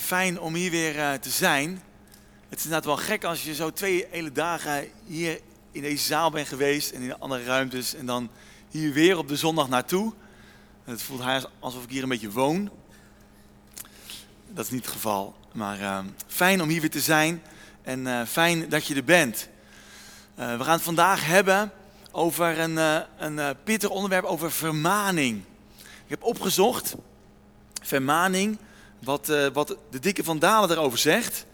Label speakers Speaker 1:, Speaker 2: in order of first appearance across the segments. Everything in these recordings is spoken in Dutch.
Speaker 1: Fijn om hier weer eh, te zijn. Het is inderdaad wel gek als je zo twee hele dagen hier in deze zaal bent geweest en in andere ruimtes en dan hier weer op de zondag naartoe. Het voelt alsof ik hier een beetje woon. Dat is niet het geval, maar eh, fijn om hier weer te zijn en eh, fijn dat je er bent. Eh, we gaan het vandaag hebben over een, een pittig onderwerp, over vermaning. Ik heb opgezocht, vermaning, wat, eh, wat de dikke Van Dalen daarover zegt.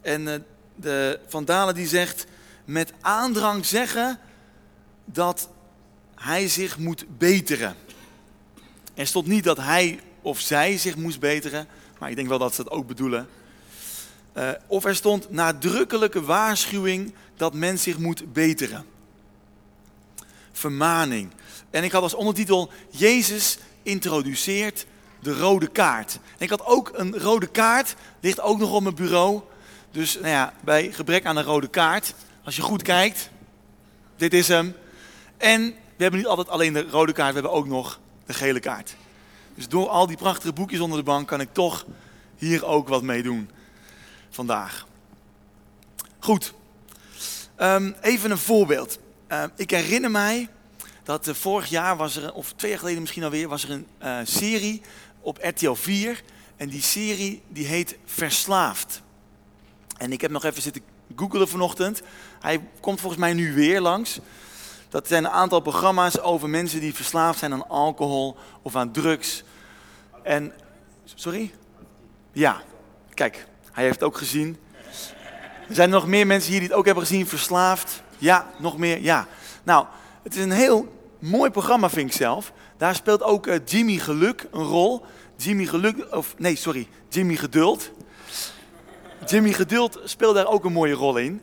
Speaker 1: En eh, de Van Dalen die zegt, met aandrang zeggen dat hij zich moet beteren. Er stond niet dat hij of zij zich moest beteren, maar ik denk wel dat ze dat ook bedoelen. Eh, of er stond nadrukkelijke waarschuwing dat men zich moet beteren. Vermaning. En ik had als ondertitel Jezus introduceert de rode kaart. Ik had ook een rode kaart, ligt ook nog op mijn bureau. Dus nou ja, bij gebrek aan een rode kaart, als je goed kijkt, dit is hem. En we hebben niet altijd alleen de rode kaart, we hebben ook nog de gele kaart. Dus door al die prachtige boekjes onder de bank kan ik toch hier ook wat mee doen vandaag. Goed, Ehm, even een voorbeeld. Ehm, ik herinner mij dat eh, vorig jaar was er, of twee jaar geleden misschien alweer, was er een eh, serie op RTL 4. En die serie die heet Verslaafd. En ik heb nog even zitten googelen vanochtend. Hij komt volgens mij nu weer langs. Dat zijn een aantal programma's over mensen die verslaafd zijn aan alcohol of aan drugs. En, sorry? Ja, kijk, hij heeft het ook gezien. Er zijn nog meer mensen hier die het ook hebben gezien, verslaafd. Ja, nog meer, ja. Nou, het is een heel mooi programma, vind ik zelf. Daar speelt ook eh, Jimmy Geluk een rol. Jimmy Geluk, of nee, sorry, Jimmy Geduld. Jimmy Geduld speelt daar ook een mooie rol in.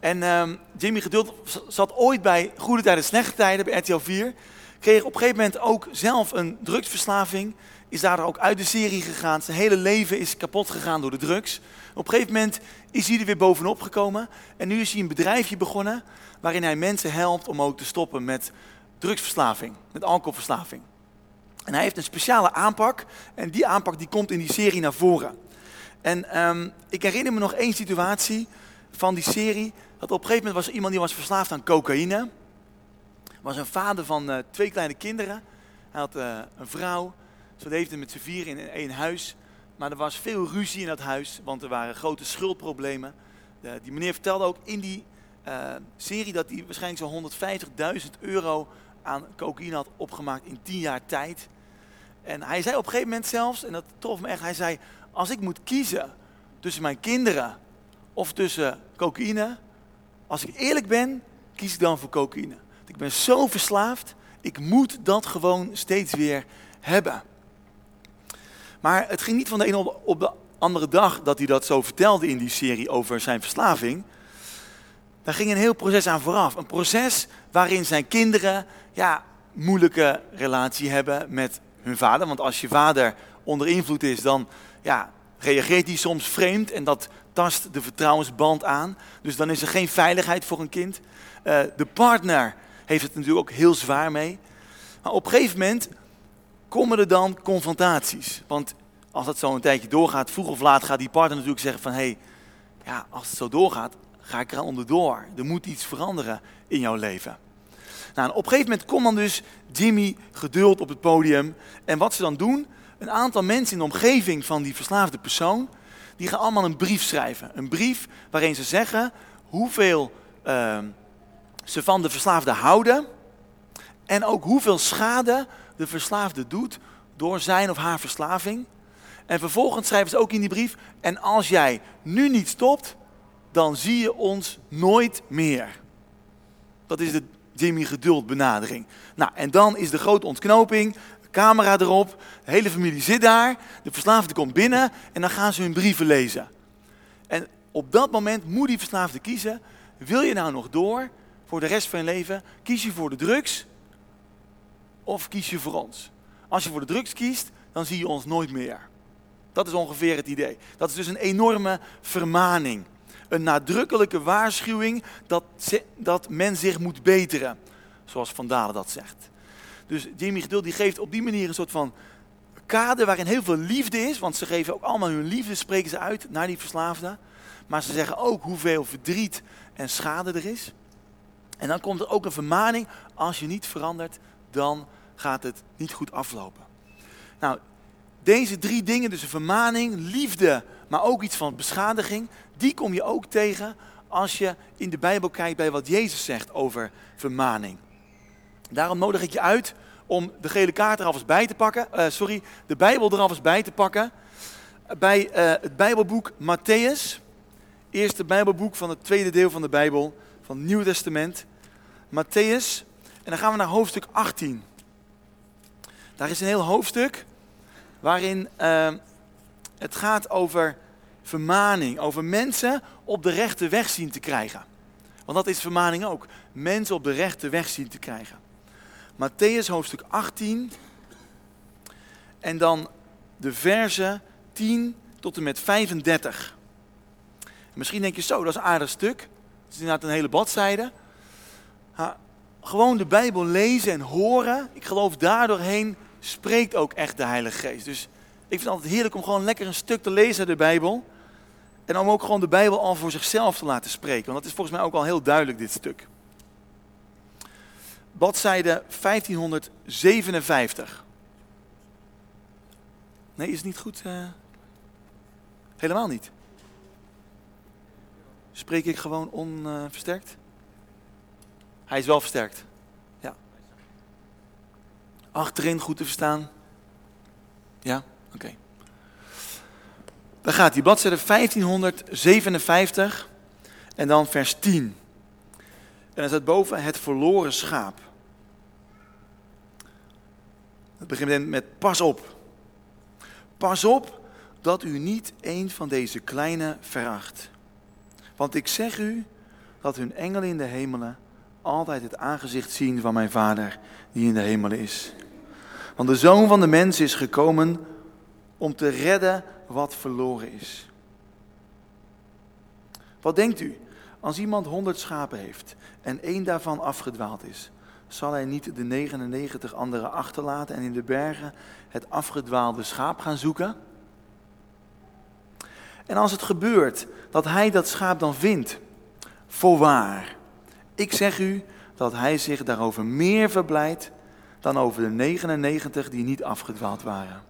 Speaker 1: En ehm, Jimmy Geduld zat ooit bij Goede Tijden, Slechte Tijden bij RTL 4. Kreeg op een gegeven moment ook zelf een drugsverslaving. Is daar ook uit de serie gegaan. Zijn hele leven is kapot gegaan door de drugs. Op een gegeven moment is hij er weer bovenop gekomen. En nu is hij een bedrijfje begonnen waarin hij mensen helpt om ook te stoppen met drugsverslaving, met alcoholverslaving. En hij heeft een speciale aanpak en die aanpak die komt in die serie naar voren. En ehm, ik herinner me nog één situatie van die serie. Dat op een gegeven moment was iemand die was verslaafd aan cocaïne. Was een vader van eh, twee kleine kinderen. Hij had eh, een vrouw. Ze leefden met z'n vier in één huis. Maar er was veel ruzie in dat huis, want er waren grote schuldproblemen. Die meneer vertelde ook in die eh, serie dat hij waarschijnlijk zo'n 150.000 euro aan cocaïne had opgemaakt in 10 jaar tijd. En hij zei op een gegeven moment zelfs, en dat trof me echt, hij zei, als ik moet kiezen tussen mijn kinderen of tussen cocaïne, als ik eerlijk ben, kies ik dan voor cocaïne. Ik ben zo verslaafd, ik moet dat gewoon steeds weer hebben. Maar het ging niet van de ene op de andere dag dat hij dat zo vertelde in die serie over zijn verslaving. Daar ging een heel proces aan vooraf. Een proces waarin zijn kinderen ja, moeilijke relatie hebben met hun vader. Want als je vader onder invloed is, dan ja, reageert hij soms vreemd en dat tast de vertrouwensband aan. Dus dan is er geen veiligheid voor een kind. Eh, de partner heeft het natuurlijk ook heel zwaar mee. Maar op een gegeven moment komen er dan confrontaties. Want als dat zo een tijdje doorgaat, vroeg of laat gaat die partner natuurlijk zeggen van... hé, hey, ja, als het zo doorgaat, ga ik er onderdoor. Er moet iets veranderen in jouw leven. Nou, op een gegeven moment komt dan dus Jimmy geduld op het podium. En wat ze dan doen, een aantal mensen in de omgeving van die verslaafde persoon... die gaan allemaal een brief schrijven. Een brief waarin ze zeggen hoeveel ehm, ze van de verslaafde houden... en ook hoeveel schade de verslaafde doet door zijn of haar verslaving. En vervolgens schrijven ze ook in die brief: En als jij nu niet stopt, dan zie je ons nooit meer. Dat is de Jimmy Geduld benadering. Nou, en dan is de grote ontknoping, camera erop, de hele familie zit daar, de verslaafde komt binnen en dan gaan ze hun brieven lezen. En op dat moment moet die verslaafde kiezen: wil je nou nog door voor de rest van je leven? Kies je voor de drugs of kies je voor ons? Als je voor de drugs kiest, dan zie je ons nooit meer. Dat is ongeveer het idee. Dat is dus een enorme vermaning. Een nadrukkelijke waarschuwing dat, dat men zich moet beteren. Zoals Van Dalen dat zegt. Dus Jimmy Geduld die geeft op die manier een soort van kade waarin heel veel liefde is, want ze geven ook allemaal hun liefde, spreken ze uit naar die verslaafden. Maar ze zeggen ook hoeveel verdriet en schade er is. En dan komt er ook een vermaning, als je niet verandert, dan gaat het niet goed aflopen. Nou, deze drie dingen, dus een vermaning, liefde, maar ook iets van beschadiging, die kom je ook tegen als je in de Bijbel kijkt bij wat Jezus zegt over vermaning. Daarom nodig ik je uit om de gele kaart er alvast bij te pakken. Uh, sorry, de Bijbel er alvast bij te pakken. Bij uh, het Bijbelboek Matthäus. Eerste Bijbelboek van het tweede deel van de Bijbel, van het Nieuw Testament. Matthäus. En dan gaan we naar hoofdstuk 18. Daar is een heel hoofdstuk waarin uh, het gaat over vermaning, over mensen op de rechte weg zien te krijgen. Want dat is vermaning ook. Mensen op de rechte weg zien te krijgen. Matthäus hoofdstuk 18. En dan de versen 10 tot en met 35. misschien denk je zo, dat is een aardig stuk. Het is inderdaad een hele bladzijde. gewoon de Bijbel lezen en horen. Ik geloof daardoorheen spreekt ook echt de Heilige Geest. Dus ik vind het altijd heerlijk om gewoon lekker een stuk te lezen uit de Bijbel. En om ook gewoon de Bijbel al voor zichzelf te laten spreken. Want dat is volgens mij ook al heel duidelijk, dit stuk. Bladzijde 1557. Nee, is het niet goed? Uh, helemaal niet. Spreek ik gewoon onversterkt? Hij is wel versterkt. Ja. Achterin goed te verstaan. Ja, oké. Dan gaat die bladzijde 1557 en dan vers 10. En dan staat boven het verloren schaap. Het begint met pas op. Pas op dat u niet een van deze kleine veracht. Want ik zeg u dat hun engelen in de hemelen altijd het aangezicht zien van mijn Vader die in de hemelen is. Want de Zoon van de Mens is gekomen om te redden wat verloren is. Wat denkt u? Als iemand honderd schapen heeft en één daarvan afgedwaald is, zal hij niet de 99 andere achterlaten en in de bergen het afgedwaalde schaap gaan zoeken? En als het gebeurt dat hij dat schaap dan vindt, voorwaar, ik zeg u dat hij zich daarover meer verblijdt dan over de 99 die niet afgedwaald waren.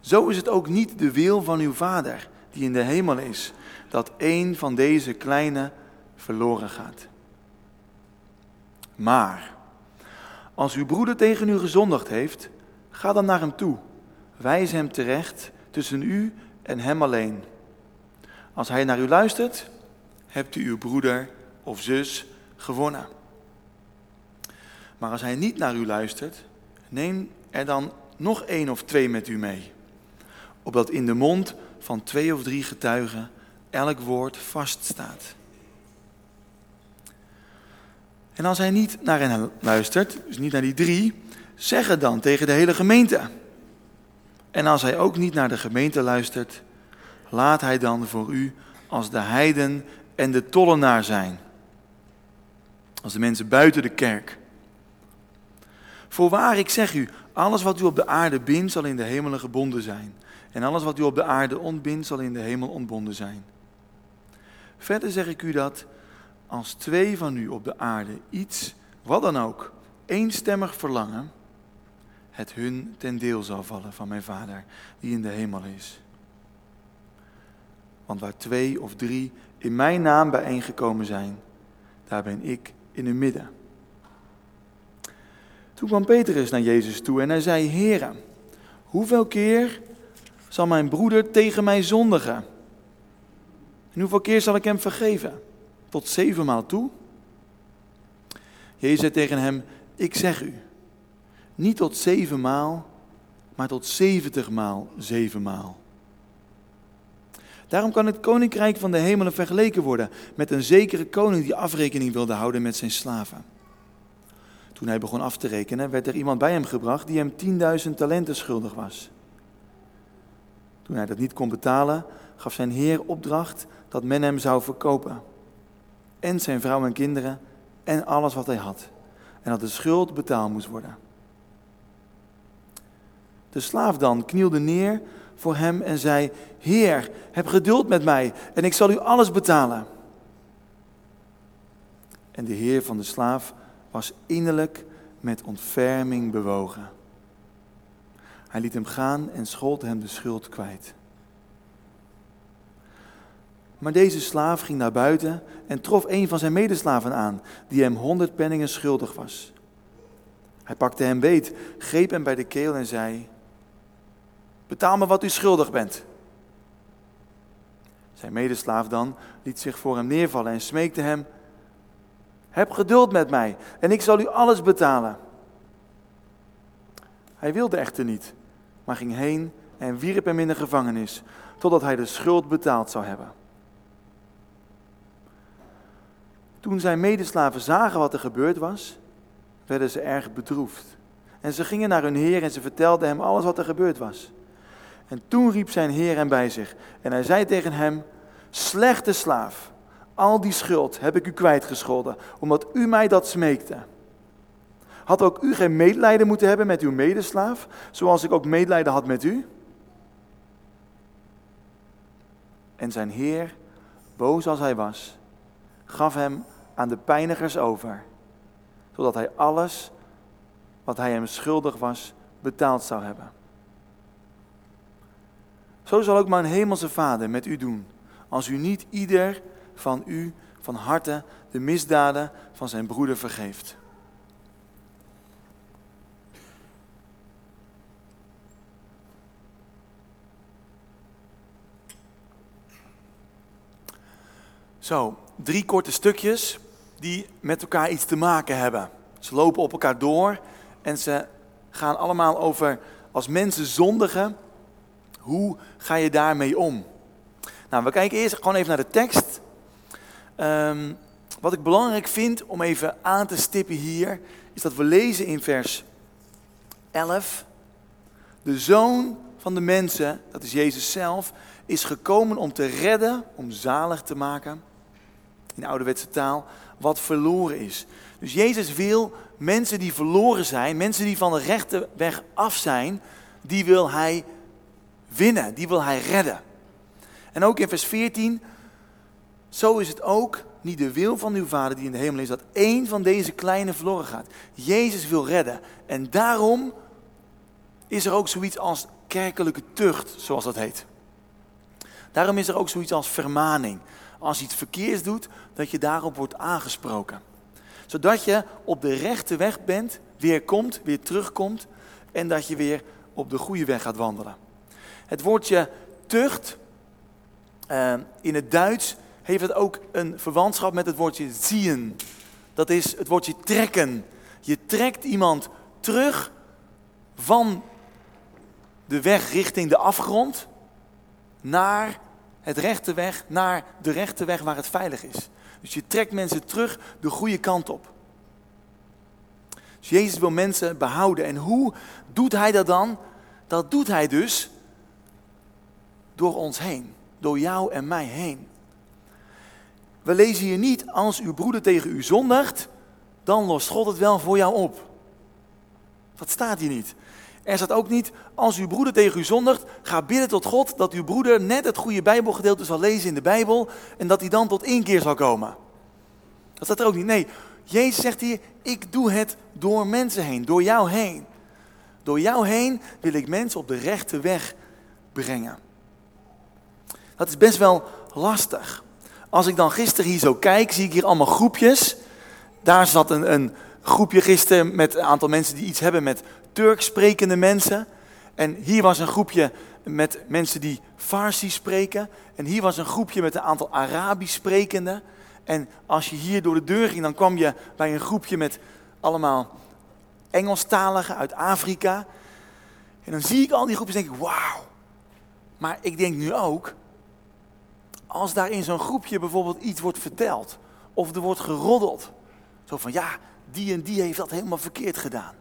Speaker 1: Zo is het ook niet de wil van uw Vader die in de hemel is, dat een van deze kleine verloren gaat. Maar als uw broeder tegen u gezondigd heeft, ga dan naar hem toe. Wijs hem terecht tussen u en hem alleen. Als hij naar u luistert, hebt u uw broeder of zus gewonnen. Maar als hij niet naar u luistert, neem er dan nog één of twee met u mee. Opdat in de mond van twee of drie getuigen elk woord vaststaat. En als hij niet naar hen luistert, dus niet naar die drie, zeg het dan tegen de hele gemeente. En als hij ook niet naar de gemeente luistert, laat hij dan voor u als de heiden en de tollenaar zijn. Als de mensen buiten de kerk. Voorwaar, ik zeg u, alles wat u op de aarde bindt, zal in de hemelen gebonden zijn. En alles wat u op de aarde ontbindt, zal in de hemel ontbonden zijn. Verder zeg ik u dat als twee van u op de aarde iets, wat dan ook, eenstemmig verlangen, het hun ten deel zal vallen van mijn Vader die in de hemel is. Want waar twee of drie in mijn naam bijeengekomen zijn, daar ben ik in hun midden. Toen kwam Petrus naar Jezus toe en hij zei, Heere, hoeveel keer zal mijn broeder tegen mij zondigen? En hoeveel keer zal ik hem vergeven? Tot zevenmaal toe? Jezus zei tegen hem, ik zeg u, niet tot zevenmaal, maar tot zeventigmaal zevenmaal. Daarom kan het koninkrijk van de hemelen vergeleken worden met een zekere koning die afrekening wilde houden met zijn slaven. Toen hij begon af te rekenen, werd er iemand bij hem gebracht die hem 10.000 talenten schuldig was. Toen hij dat niet kon betalen, gaf zijn heer opdracht dat men hem zou verkopen. En zijn vrouw en kinderen en alles wat hij had. En dat de schuld betaald moest worden. De slaaf dan knielde neer voor hem en zei: Heer, heb geduld met mij en ik zal u alles betalen. En de heer van de slaaf was innerlijk met ontferming bewogen. Hij liet hem gaan en schold hem de schuld kwijt. Maar deze slaaf ging naar buiten en trof een van zijn medeslaven aan, die hem honderd penningen schuldig was. Hij pakte hem beet, greep hem bij de keel en zei: Betaal me wat u schuldig bent. Zijn medeslaaf dan liet zich voor hem neervallen en smeekte hem: Heb geduld met mij en ik zal u alles betalen. Hij wilde echter niet, maar ging heen en wierp hem in de gevangenis, totdat hij de schuld betaald zou hebben. Toen zijn medeslaven zagen wat er gebeurd was, werden ze erg bedroefd. En ze gingen naar hun heer en ze vertelden hem alles wat er gebeurd was. En toen riep zijn heer hem bij zich en hij zei tegen hem, slechte slaaf, al die schuld heb ik u kwijtgescholden, omdat u mij dat smeekte. Had ook u geen medelijden moeten hebben met uw medeslaaf, zoals ik ook medelijden had met u? En zijn heer, boos als hij was, gaf hem aan de pijnigers over, zodat hij alles wat hij hem schuldig was betaald zou hebben. Zo zal ook mijn hemelse Vader met u doen, als u niet ieder van u van harte de misdaden van zijn broeder vergeeft. Zo, drie korte stukjes die met elkaar iets te maken hebben. Ze lopen op elkaar door en ze gaan allemaal over als mensen zondigen, hoe ga je daarmee om? Nou, we kijken eerst gewoon even naar de tekst. Ehm, wat ik belangrijk vind om even aan te stippen hier, is dat we lezen in vers 11. De zoon van de mensen, dat is Jezus zelf, is gekomen om te redden, om zalig te maken, in ouderwetse taal, wat verloren is. Dus Jezus wil mensen die verloren zijn, mensen die van de rechte weg af zijn, die wil hij winnen, die wil hij redden. En ook in vers 14, zo is het ook niet de wil van uw vader die in de hemel is, dat één van deze kleine verloren gaat. Jezus wil redden. En daarom is er ook zoiets als kerkelijke tucht, zoals dat heet. Daarom is er ook zoiets als vermaning. Als je iets verkeers doet, dat je daarop wordt aangesproken. Zodat je op de rechte weg bent, weer komt, weer terugkomt en dat je weer op de goede weg gaat wandelen. Het woordje tucht uh, in het Duits heeft het ook een verwantschap met het woordje zien. Dat is het woordje trekken. Je trekt iemand terug van de weg richting de afgrond naar het rechte weg, naar de rechte weg waar het veilig is. Dus je trekt mensen terug de goede kant op. Dus Jezus wil mensen behouden. En hoe doet hij dat dan? Dat doet hij dus door ons heen. Door jou en mij heen. We lezen hier niet, als uw broeder tegen u zondigt, dan lost God het wel voor jou op. Dat staat hier niet. Er staat ook niet, als uw broeder tegen u zondigt, ga bidden tot God dat uw broeder net het goede Bijbelgedeelte zal lezen in de Bijbel en dat hij dan tot inkeer zal komen. Dat staat er ook niet. Nee, Jezus zegt hier, ik doe het door mensen heen, door jou heen. Door jou heen wil ik mensen op de rechte weg brengen. Dat is best wel lastig. Als ik dan gisteren hier zo kijk, zie ik hier allemaal groepjes. Daar zat een, een groepje gisteren met een aantal mensen die iets hebben met Turks sprekende mensen. En hier was een groepje met mensen die Farsi spreken. En hier was een groepje met een aantal Arabisch sprekenden. En als je hier door de deur ging, dan kwam je bij een groepje met allemaal Engelstaligen uit Afrika. En dan zie ik al die groepjes en denk ik, wauw. Maar ik denk nu ook, als daar in zo'n groepje bijvoorbeeld iets wordt verteld, of er wordt geroddeld, zo van ja, die en die heeft dat helemaal verkeerd gedaan.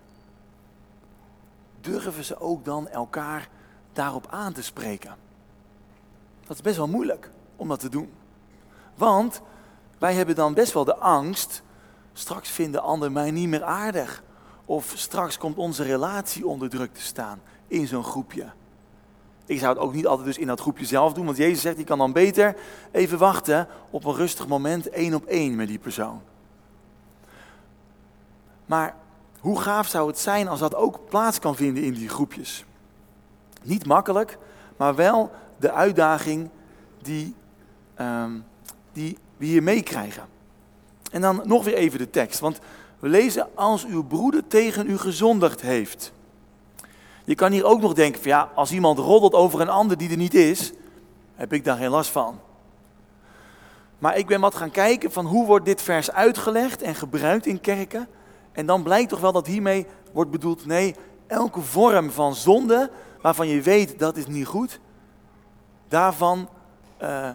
Speaker 1: Durven ze ook dan elkaar daarop aan te spreken? Dat is best wel moeilijk om dat te doen. Want wij hebben dan best wel de angst, straks vinden anderen mij niet meer aardig. Of straks komt onze relatie onder druk te staan. in zo'n groepje. Ik zou het ook niet altijd dus in dat groepje zelf doen, want Jezus zegt, je kan dan beter even wachten op een rustig moment, één op één met die persoon. Maar hoe gaaf zou het zijn als dat ook plaats kan vinden in die groepjes? Niet makkelijk, maar wel de uitdaging die, um, die we hier meekrijgen. En dan nog weer even de tekst, want we lezen als uw broeder tegen u gezondigd heeft. Je kan hier ook nog denken van ja, als iemand roddelt over een ander die er niet is, heb ik daar geen last van. Maar ik ben wat gaan kijken van hoe wordt dit vers uitgelegd en gebruikt in kerken. En dan blijkt toch wel dat hiermee wordt bedoeld, nee, elke vorm van zonde waarvan je weet dat is niet goed, daarvan uh,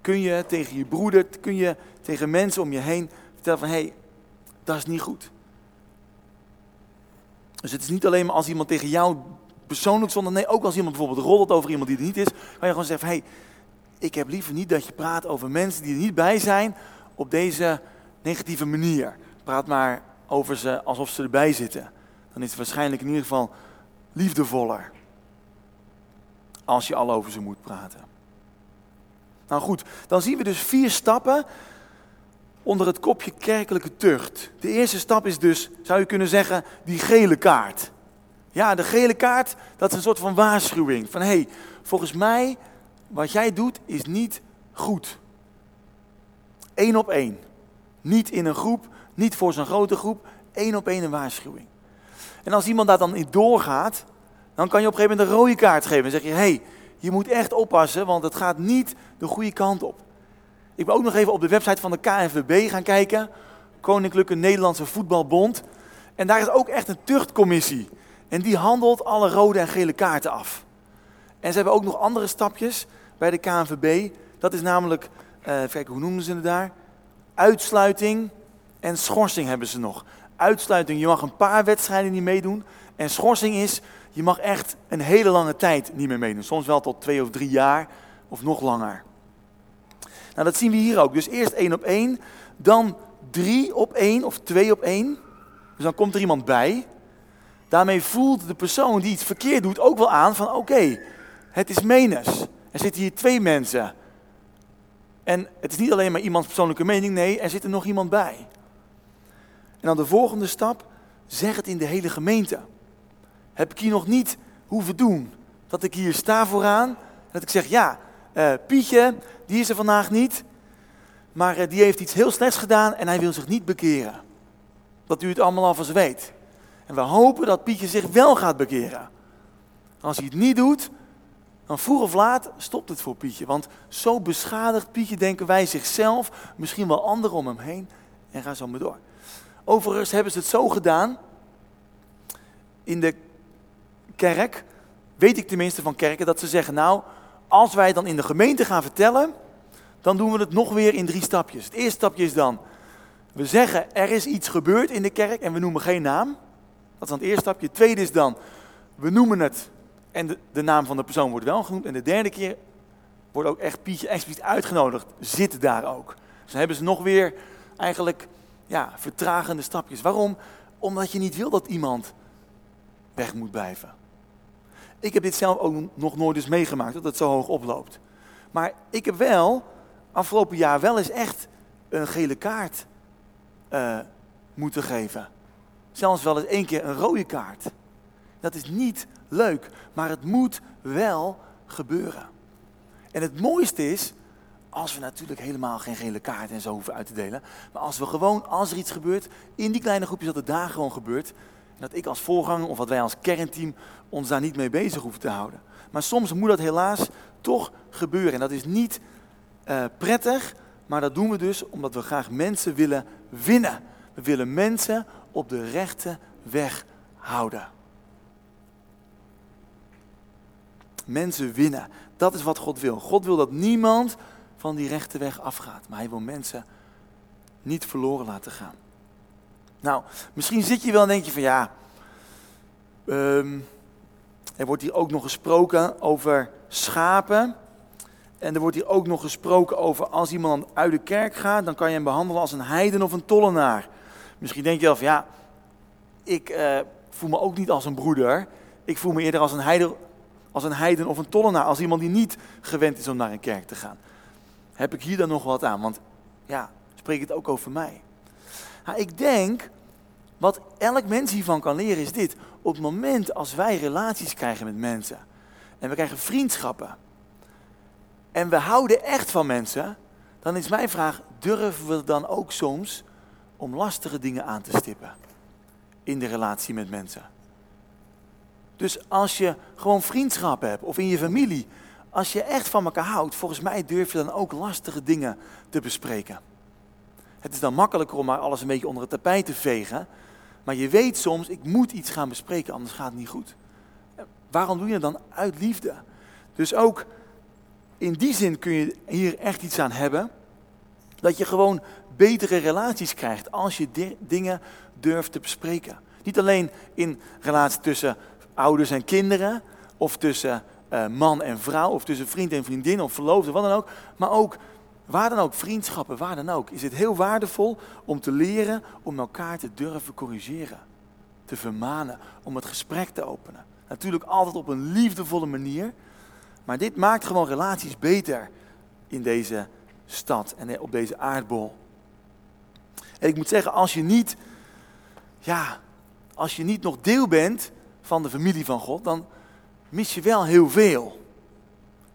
Speaker 1: kun je tegen je broeder, kun je tegen mensen om je heen vertellen van hé, hey, dat is niet goed. Dus het is niet alleen maar als iemand tegen jou persoonlijk zonde, nee, ook als iemand bijvoorbeeld roddelt over iemand die er niet is, kan je gewoon zeggen hé, hey, ik heb liever niet dat je praat over mensen die er niet bij zijn op deze negatieve manier. Praat maar over ze alsof ze erbij zitten. Dan is het waarschijnlijk in ieder geval liefdevoller. Als je al over ze moet praten. Nou goed, dan zien we dus vier stappen onder het kopje kerkelijke tucht. De eerste stap is dus, zou je kunnen zeggen, die gele kaart. Ja, de gele kaart, dat is een soort van waarschuwing. Van hé, hey, volgens mij, wat jij doet, is niet goed. Eén op één. Niet in een groep, niet voor zo'n grote groep. Eén op één een waarschuwing. En als iemand daar dan niet doorgaat, dan kan je op een gegeven moment een rode kaart geven. En zeg je, hé, hey, je moet echt oppassen, want het gaat niet de goede kant op. Ik ben ook nog even op de website van de KNVB gaan kijken. Koninklijke Nederlandse Voetbalbond. En daar is ook echt een tuchtcommissie. En die handelt alle rode en gele kaarten af. En ze hebben ook nog andere stapjes bij de KNVB. Dat is namelijk, uh, kijken, hoe noemen ze het daar? Uitsluiting en schorsing hebben ze nog. Uitsluiting, je mag een paar wedstrijden niet meedoen. En schorsing is, je mag echt een hele lange tijd niet meer meedoen. Soms wel tot twee of drie jaar of nog langer. Nou, dat zien we hier ook. Dus eerst één op één, dan drie op één of twee op één. Dus dan komt er iemand bij. Daarmee voelt de persoon die iets verkeerd doet ook wel aan van oké, het is menens. Er zitten hier twee mensen. En het is niet alleen maar iemands persoonlijke mening, nee, er zit er nog iemand bij. En dan de volgende stap, zeg het in de hele gemeente. Heb ik hier nog niet hoeven doen. Dat ik hier sta vooraan, dat ik zeg ja, uh, Pietje, die is er vandaag niet, maar uh, die heeft iets heel slechts gedaan en hij wil zich niet bekeren. Dat u het allemaal alvast weet. En we hopen dat Pietje zich wel gaat bekeren. Als hij het niet doet, dan vroeg of laat stopt het voor Pietje. Want zo beschadigt Pietje, denken wij, zichzelf, misschien wel anderen om hem heen. En ga zo maar door. Overigens hebben ze het zo gedaan. In de kerk, weet ik tenminste van kerken, dat ze zeggen, nou, als wij dan in de gemeente gaan vertellen, dan doen we het nog weer in drie stapjes. Het eerste stapje is dan, we zeggen er is iets gebeurd in de kerk en we noemen geen naam. Dat is dan het eerste stapje. Het tweede is dan, we noemen het en de, de naam van de persoon wordt wel genoemd. En de derde keer wordt ook echt Pietje expliciet uitgenodigd, zit daar ook. Dus dan hebben ze nog weer eigenlijk ja, vertragende stapjes. Waarom? Omdat je niet wil dat iemand weg moet blijven. Ik heb dit zelf ook nog nooit eens meegemaakt, dat het zo hoog oploopt. Maar ik heb wel afgelopen jaar wel eens echt een gele kaart uh, moeten geven. Zelfs wel eens één keer een rode kaart. Dat is niet leuk, maar het moet wel gebeuren. En het mooiste is, als we natuurlijk helemaal geen gele kaart en zo hoeven uit te delen. Maar als we gewoon, als er iets gebeurt, in die kleine groepjes, dat het daar gewoon gebeurt. Dat ik als voorganger of wat wij als kernteam ons daar niet mee bezig hoeven te houden. Maar soms moet dat helaas toch gebeuren. En dat is niet uh, prettig, maar dat doen we dus omdat we graag mensen willen winnen. We willen mensen op de rechte weg houden. Mensen winnen. Dat is wat God wil. God wil dat niemand van die rechte weg afgaat. Maar hij wil mensen niet verloren laten gaan. Nou, misschien zit je wel en denk je van ja, um, er wordt hier ook nog gesproken over schapen. En er wordt hier ook nog gesproken over als iemand uit de kerk gaat, dan kan je hem behandelen als een heiden of een tollenaar. Misschien denk je wel van ja, ik uh, voel me ook niet als een broeder. Ik voel me eerder als een, heiden, als een heiden of een tollenaar, als iemand die niet gewend is om naar een kerk te gaan. Heb ik hier dan nog wat aan? Want ja, spreek het ook over mij. Nou, ik denk, wat elk mens hiervan kan leren is dit. Op het moment als wij relaties krijgen met mensen en we krijgen vriendschappen en we houden echt van mensen, dan is mijn vraag, durven we dan ook soms om lastige dingen aan te stippen in de relatie met mensen? Dus als je gewoon vriendschap hebt of in je familie, als je echt van elkaar houdt, volgens mij durf je dan ook lastige dingen te bespreken. Het is dan makkelijker om maar alles een beetje onder het tapijt te vegen, maar je weet soms, ik moet iets gaan bespreken, anders gaat het niet goed. Waarom doe je dat dan? Uit liefde. Dus ook in die zin kun je hier echt iets aan hebben. Dat je gewoon betere relaties krijgt als je dingen durft te bespreken. Niet alleen in relatie tussen ouders en kinderen, of tussen uh, man en vrouw, of tussen vriend en vriendin, of verloofde, wat dan ook. Maar ook, waar dan ook, vriendschappen, waar dan ook, is het heel waardevol om te leren om elkaar te durven corrigeren. Te vermanen, om het gesprek te openen. Natuurlijk altijd op een liefdevolle manier. Maar dit maakt gewoon relaties beter in deze stad en op deze aardbol. En ik moet zeggen, als je niet, ja, als je niet nog deel bent van de familie van God, dan mis je wel heel veel.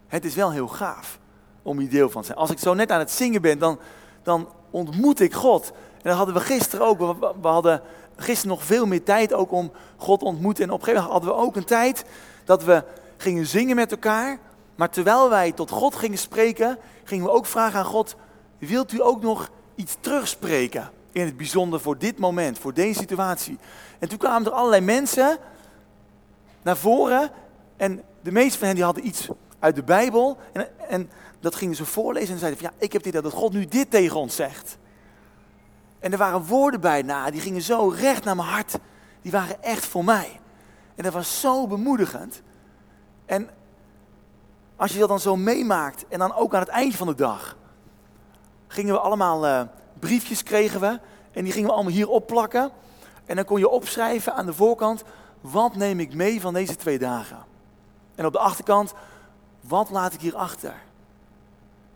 Speaker 1: Het is wel heel gaaf om hier deel van te zijn. Als ik zo net aan het zingen ben, dan, dan ontmoet ik God. En dat hadden we gisteren ook. We, hadden gisteren nog veel meer tijd ook om God te ontmoeten. En op een gegeven moment hadden we ook een tijd dat we gingen zingen met elkaar. Maar terwijl wij tot God gingen spreken, gingen we ook vragen aan God: Wilt u ook nog iets terugspreken? In het bijzonder voor dit moment, voor deze situatie. En toen kwamen er allerlei mensen naar voren. En de meeste van hen die hadden iets uit de Bijbel. En, en dat gingen ze voorlezen en zeiden van ja, ik heb dit dat God nu dit tegen ons zegt. En er waren woorden bij, nou, die gingen zo recht naar mijn hart. Die waren echt voor mij. En dat was zo bemoedigend. En als je dat dan zo meemaakt en dan ook aan het eind van de dag, gingen we allemaal uh, briefjes kregen we en die gingen we allemaal hier opplakken. En dan kon je opschrijven aan de voorkant, wat neem ik mee van deze twee dagen? En op de achterkant, wat laat ik hier achter?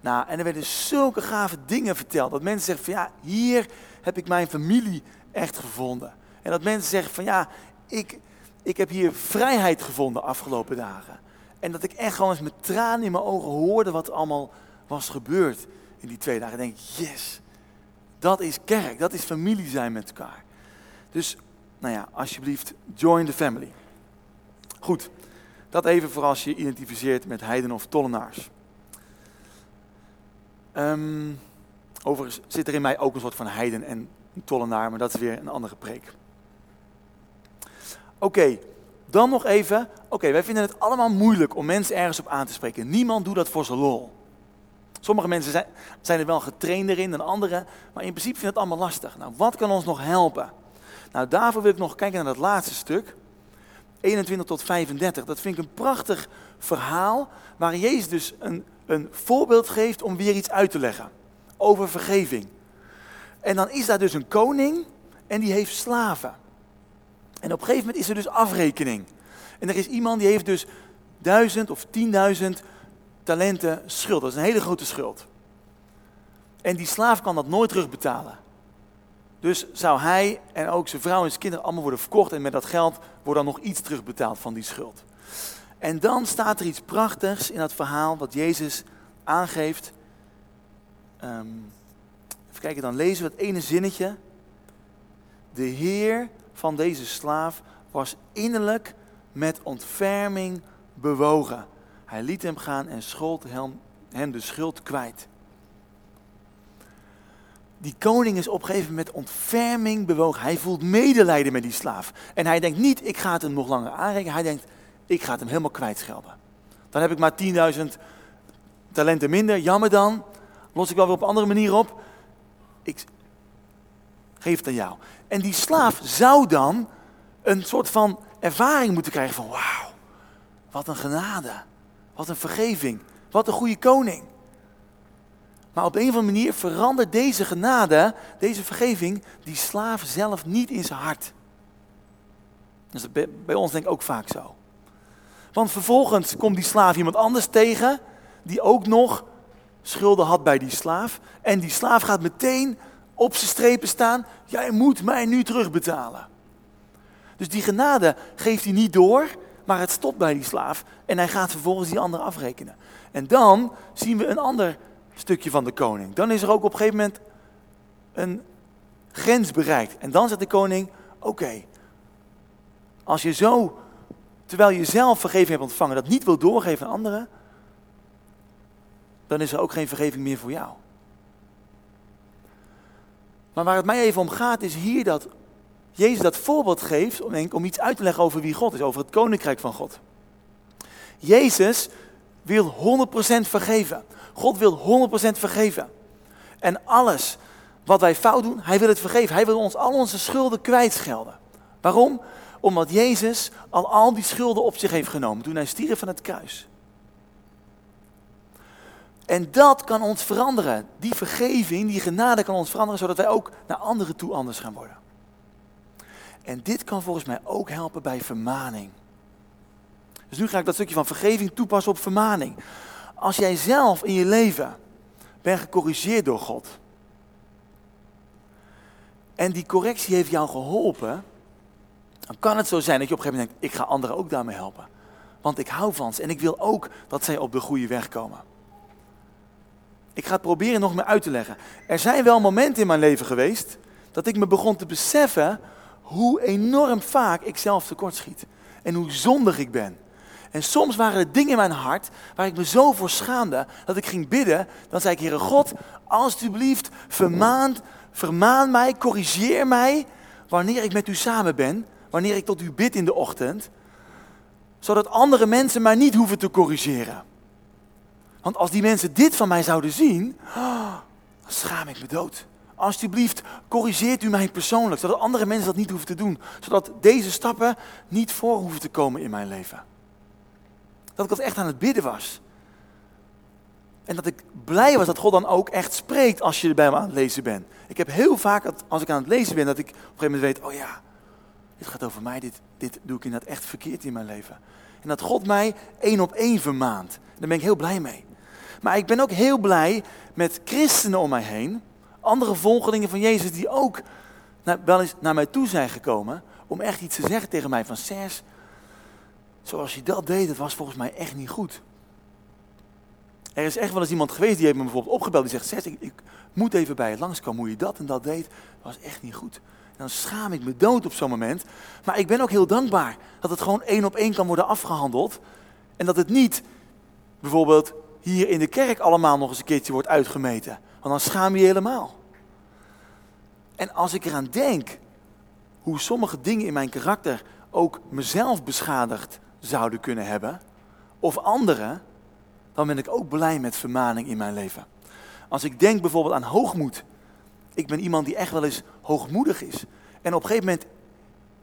Speaker 1: Nou, en er werden zulke gave dingen verteld. Dat mensen zeggen van ja, hier heb ik mijn familie echt gevonden. En dat mensen zeggen van ja, ik, ik heb hier vrijheid gevonden afgelopen dagen. En dat ik echt gewoon eens met tranen in mijn ogen hoorde wat allemaal was gebeurd in die twee dagen. En denk yes, dat is kerk, dat is familie zijn met elkaar. Dus, nou ja, alsjeblieft, join the family. Goed, dat even voor als je identificeert met heiden of tollenaars. Um, overigens zit er in mij ook een soort van heiden en tollenaar, maar dat is weer een andere preek. Oké, dan nog even. Oké, wij vinden het allemaal moeilijk om mensen ergens op aan te spreken. Niemand doet dat voor zijn lol. Sommige mensen zijn, zijn er wel getraind in dan anderen, maar in principe vinden het allemaal lastig. Nou, wat kan ons nog helpen? Nou, daarvoor wil ik nog kijken naar dat laatste stuk. 21 tot 35. Dat vind ik een prachtig verhaal waar Jezus dus een, een voorbeeld geeft om weer iets uit te leggen over vergeving. En dan is daar dus een koning en die heeft slaven. En op een gegeven moment is er dus afrekening. En er is iemand die heeft dus duizend of tienduizend talenten schuld. Dat is een hele grote schuld. En die slaaf kan dat nooit terugbetalen. Dus zou hij en ook zijn vrouw en zijn kinderen allemaal worden verkocht en met dat geld wordt dan nog iets terugbetaald van die schuld. En dan staat er iets prachtigs in dat verhaal wat Jezus aangeeft. Um, even kijken, dan lezen we het ene zinnetje. De Heer van deze slaaf was innerlijk met ontferming bewogen. Hij liet hem gaan en schold hem de schuld kwijt. Die koning is op een gegeven moment ontferming bewogen. Hij voelt medelijden met die slaaf. En hij denkt niet, ik ga het hem nog langer aanrekenen. Hij denkt, ik ga het hem helemaal kwijtschelden. Dan heb ik maar 10.000 talenten minder. Jammer dan. Los ik wel weer op een andere manier op. Ik geef het aan jou. En die slaaf zou dan een soort van ervaring moeten krijgen van wauw, wat een genade. Wat een vergeving. Wat een goede koning. Maar op een of andere manier verandert deze genade, deze vergeving, die slaaf zelf niet in zijn hart. Dat is bij ons denk ik ook vaak zo. Want vervolgens komt die slaaf iemand anders tegen, die ook nog schulden had bij die slaaf. En die slaaf gaat meteen op zijn strepen staan, jij moet mij nu terugbetalen. Dus die genade geeft hij niet door, maar het stopt bij die slaaf. En hij gaat vervolgens die andere afrekenen. En dan zien we een ander stukje van de koning. Dan is er ook op een gegeven moment een grens bereikt. En dan zegt de koning, oké, als je zo, terwijl je zelf vergeving hebt ontvangen, dat niet wil doorgeven aan anderen, dan is er ook geen vergeving meer voor jou. Maar waar het mij even om gaat, is hier dat Jezus dat voorbeeld geeft om, om iets uit te leggen over wie God is, over het koninkrijk van God. Jezus wil 100% vergeven. God wil 100% vergeven. En alles wat wij fout doen, hij wil het vergeven. Hij wil ons al onze schulden kwijtschelden. Waarom? Omdat Jezus al al die schulden op zich heeft genomen toen hij stierf van het kruis. En dat kan ons veranderen. Die vergeving, die genade kan ons veranderen, zodat wij ook naar anderen toe anders gaan worden. En dit kan volgens mij ook helpen bij vermaning. Dus nu ga ik dat stukje van vergeving toepassen op vermaning. Als jij zelf in je leven bent gecorrigeerd door God. En die correctie heeft jou geholpen. Dan kan het zo zijn dat je op een gegeven moment denkt, ik ga anderen ook daarmee helpen. Want ik hou van ze en ik wil ook dat zij op de goede weg komen. Ik ga het proberen nog meer uit te leggen. Er zijn wel momenten in mijn leven geweest dat ik me begon te beseffen hoe enorm vaak ik zelf tekortschiet. En hoe zondig ik ben. En soms waren er dingen in mijn hart waar ik me zo voor schaamde dat ik ging bidden. Dan zei ik, Heere God, alstublieft, vermaan, vermaan mij, corrigeer mij wanneer ik met u samen ben. Wanneer ik tot u bid in de ochtend. Zodat andere mensen mij niet hoeven te corrigeren. Want als die mensen dit van mij zouden zien, dan schaam ik me dood. Alsjeblieft, corrigeert u mij persoonlijk, zodat andere mensen dat niet hoeven te doen. Zodat deze stappen niet voor hoeven te komen in mijn leven. Dat ik dat echt aan het bidden was. En dat ik blij was dat God dan ook echt spreekt als je bij me aan het lezen bent. Ik heb heel vaak, als ik aan het lezen ben, dat ik op een gegeven moment weet, oh ja, dit gaat over mij, dit, dit doe ik inderdaad echt verkeerd in mijn leven. En dat God mij één op één vermaant. Daar ben ik heel blij mee. Maar ik ben ook heel blij met christenen om mij heen, andere volgelingen van Jezus die ook wel eens naar mij toe zijn gekomen om echt iets te zeggen tegen mij van Sers, zoals je dat deed, dat was volgens mij echt niet goed. Er is echt wel eens iemand geweest die heeft me bijvoorbeeld opgebeld die zegt, Sers, ik, moet even bij je langskomen hoe je dat en dat deed, dat was echt niet goed. Dan schaam ik me dood op zo'n moment. Maar ik ben ook heel dankbaar dat het gewoon één op één kan worden afgehandeld. En dat het niet bijvoorbeeld hier in de kerk allemaal nog eens een keertje wordt uitgemeten. Want dan schaam je, je helemaal. En als ik eraan denk hoe sommige dingen in mijn karakter ook mezelf beschadigd zouden kunnen hebben, of anderen, dan ben ik ook blij met vermaning in mijn leven. Als ik denk bijvoorbeeld aan hoogmoed. Ik ben iemand die echt wel eens hoogmoedig is. En op een gegeven moment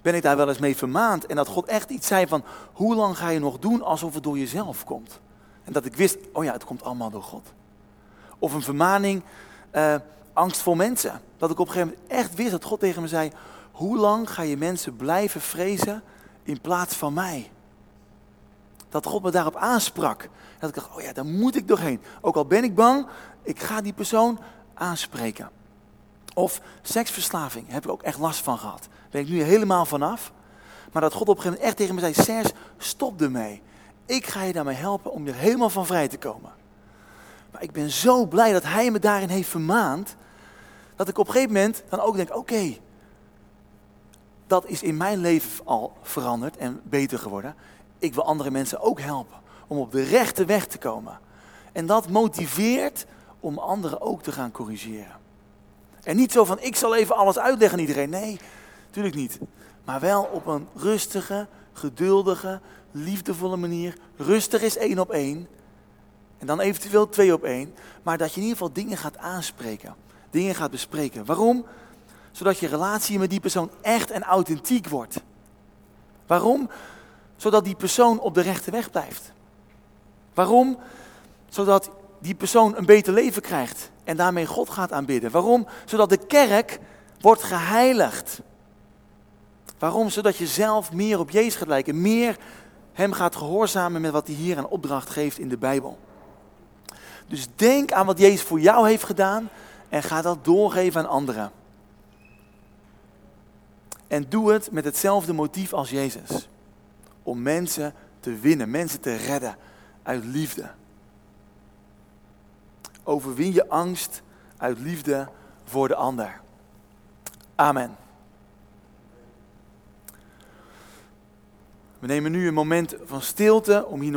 Speaker 1: ben ik daar wel eens mee vermaand. En dat God echt iets zei van, hoe lang ga je nog doen alsof het door jezelf komt? En dat ik wist, oh ja, het komt allemaal door God. Of een vermaning, uh, angst voor mensen. Dat ik op een gegeven moment echt wist dat God tegen me zei, hoe lang ga je mensen blijven vrezen in plaats van mij? Dat God me daarop aansprak. Dat ik dacht, oh ja, daar moet ik doorheen. Ook al ben ik bang, ik ga die persoon aanspreken. Of seksverslaving, heb ik ook echt last van gehad. Daar ben ik nu helemaal vanaf. Maar dat God op een gegeven moment echt tegen me zei, Sers, stop ermee. Ik ga je daarmee helpen om er helemaal van vrij te komen. Maar ik ben zo blij dat hij me daarin heeft vermaand. Dat ik op een gegeven moment dan ook denk, oké. dat is in mijn leven al veranderd en beter geworden. Ik wil andere mensen ook helpen om op de rechte weg te komen. En dat motiveert om anderen ook te gaan corrigeren. En niet zo van, ik zal even alles uitleggen aan iedereen. Nee, natuurlijk niet. Maar wel op een rustige, geduldige, liefdevolle manier. Rustig is één op één. En dan eventueel twee op één. Maar dat je in ieder geval dingen gaat aanspreken. Dingen gaat bespreken. Waarom? Zodat je relatie met die persoon echt en authentiek wordt. Waarom? Zodat die persoon op de rechte weg blijft. Waarom? Zodat die persoon een beter leven krijgt en daarmee God gaat aanbidden. Waarom? Zodat de kerk wordt geheiligd. Waarom? Zodat je zelf meer op Jezus gaat lijken, meer hem gaat gehoorzamen met wat hij hier aan opdracht geeft in de Bijbel. Dus denk aan wat Jezus voor jou heeft gedaan en ga dat doorgeven aan anderen. En doe het met hetzelfde motief als Jezus. Om mensen te winnen, mensen te redden uit liefde. Overwin je angst uit liefde voor de ander. Amen. We nemen nu een moment van stilte om hier nog